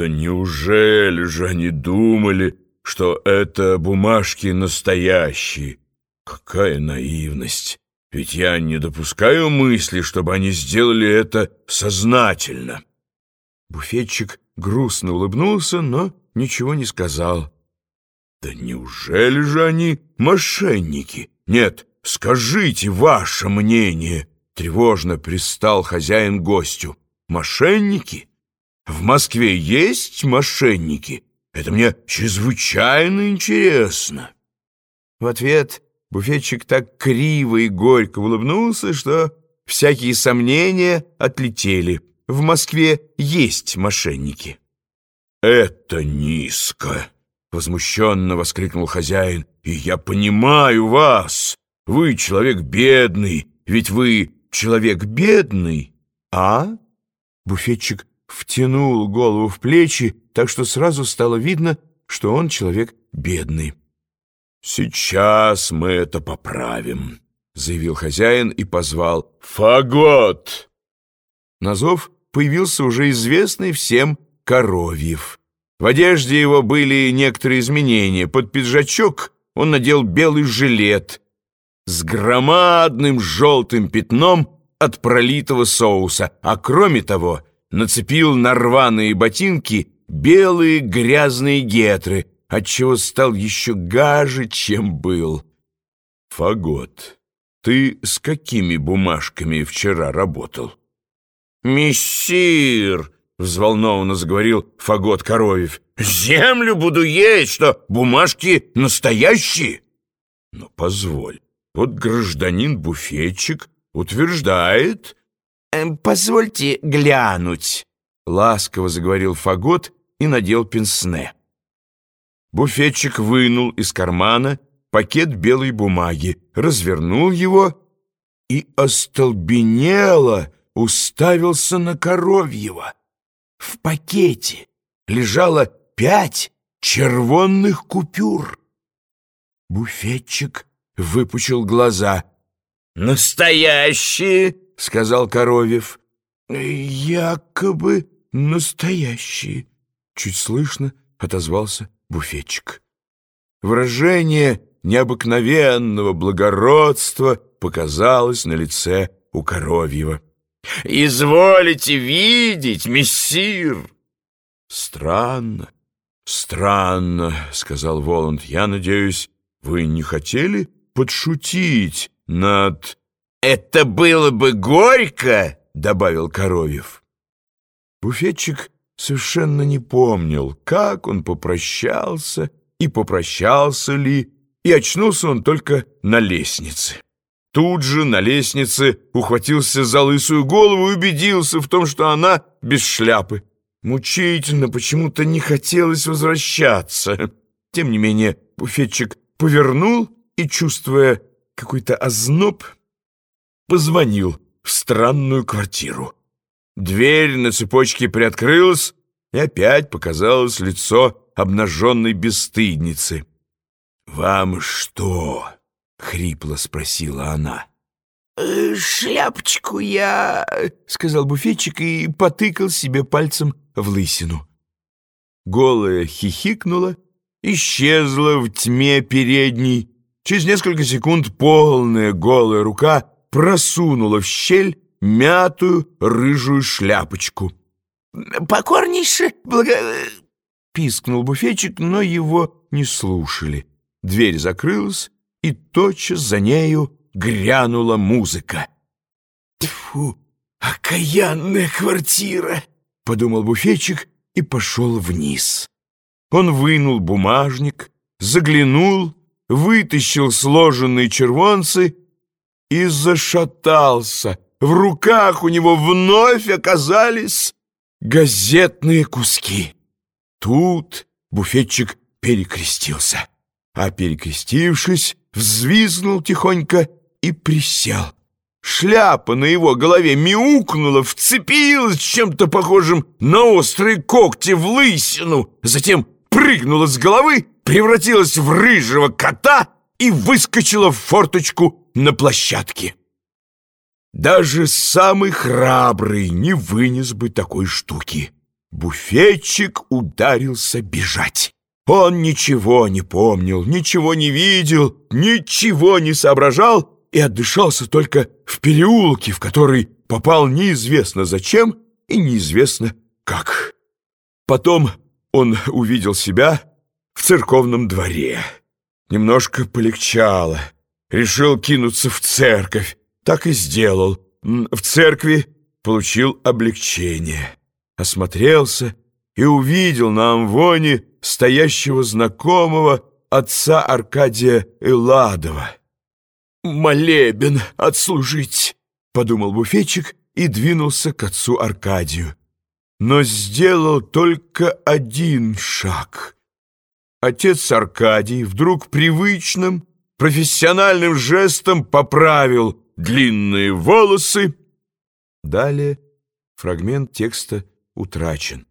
Да неужели же они думали, что это бумажки настоящие? Какая наивность! Ведь я не допускаю мысли, чтобы они сделали это сознательно. Буфетчик грустно улыбнулся, но ничего не сказал. Да неужели же они мошенники? Нет, скажите ваше мнение. Тревожно пристал хозяин гостю. Мошенники? В Москве есть мошенники? Это мне чрезвычайно интересно. В ответ буфетчик так криво и горько улыбнулся, что всякие сомнения отлетели. В Москве есть мошенники. «Это низко!» — возмущенно воскликнул хозяин. «И я понимаю вас! Вы человек бедный, ведь вы человек бедный, а?» Буфетчик втянул голову в плечи, так что сразу стало видно, что он человек бедный. «Сейчас мы это поправим», — заявил хозяин и позвал «Фагот!». На зов появился уже известный всем Коровьев. В одежде его были некоторые изменения. Под пиджачок он надел белый жилет с громадным желтым пятном от пролитого соуса, а кроме того нацепил на рваные ботинки белые грязные гетры, отчего стал еще гаже, чем был. «Фагот, ты с какими бумажками вчера работал?» «Мессир!» — взволнованно заговорил Фагот Коровьев. «Землю буду есть, что бумажки настоящие!» «Но позволь, вот гражданин-буфетчик утверждает...» «Эм, «Позвольте глянуть», — ласково заговорил Фагот и надел пенсне. Буфетчик вынул из кармана пакет белой бумаги, развернул его и остолбенело уставился на Коровьева. В пакете лежало пять червонных купюр. Буфетчик выпучил глаза. «Настоящие!» — сказал Коровьев. «Якобы настоящие!» — чуть слышно отозвался буфетчик. Выражение необыкновенного благородства показалось на лице у Коровьева. «Изволите видеть, мессир!» «Странно, странно», — сказал Воланд. «Я надеюсь, вы не хотели подшутить над...» «Это было бы горько!» — добавил Коровьев. Буфетчик совершенно не помнил, как он попрощался и попрощался ли, и очнулся он только на лестнице. Тут же на лестнице ухватился за лысую голову и убедился в том, что она без шляпы. Мучительно почему-то не хотелось возвращаться. Тем не менее, буфетчик повернул и, чувствуя какой-то озноб, позвонил в странную квартиру. Дверь на цепочке приоткрылась, и опять показалось лицо обнаженной бесстыдницы. «Вам что?» — хрипло спросила она. «Э, «Шляпочку я...» — сказал буфетчик и потыкал себе пальцем в лысину. Голая хихикнула, исчезла в тьме передней. Через несколько секунд полная голая рука просунула в щель мятую рыжую шляпочку. «Покорнейше благо...» — пискнул буфетчик, но его не слушали. Дверь закрылась, и тотчас за нею грянула музыка. «Тьфу, окаянная квартира!» — подумал буфетчик и пошел вниз. Он вынул бумажник, заглянул, вытащил сложенные червонцы и зашатался — в руках у него вновь оказались газетные куски. Тут буфетчик перекрестился, а перекрестившись, взвизгнул тихонько и присел. Шляпа на его голове мяукнула, вцепилась чем-то похожим на острые когти в лысину, затем прыгнула с головы, превратилась в рыжего кота и выскочила в форточку на площадке. Даже самый храбрый не вынес бы такой штуки. буфетчик ударился бежать. Он ничего не помнил, ничего не видел, ничего не соображал и отдышался только в переулке, в который попал неизвестно зачем и неизвестно как. Потом он увидел себя в церковном дворе. Немножко полегчало. Решил кинуться в церковь. Так и сделал. В церкви получил облегчение. Осмотрелся и увидел на амвоне стоящего знакомого отца Аркадия Эладова. «Молебен отслужить», — подумал буфетчик и двинулся к отцу Аркадию. Но сделал только один шаг. Отец Аркадий вдруг привычным, профессиональным жестом поправил длинные волосы. Далее фрагмент текста утрачен.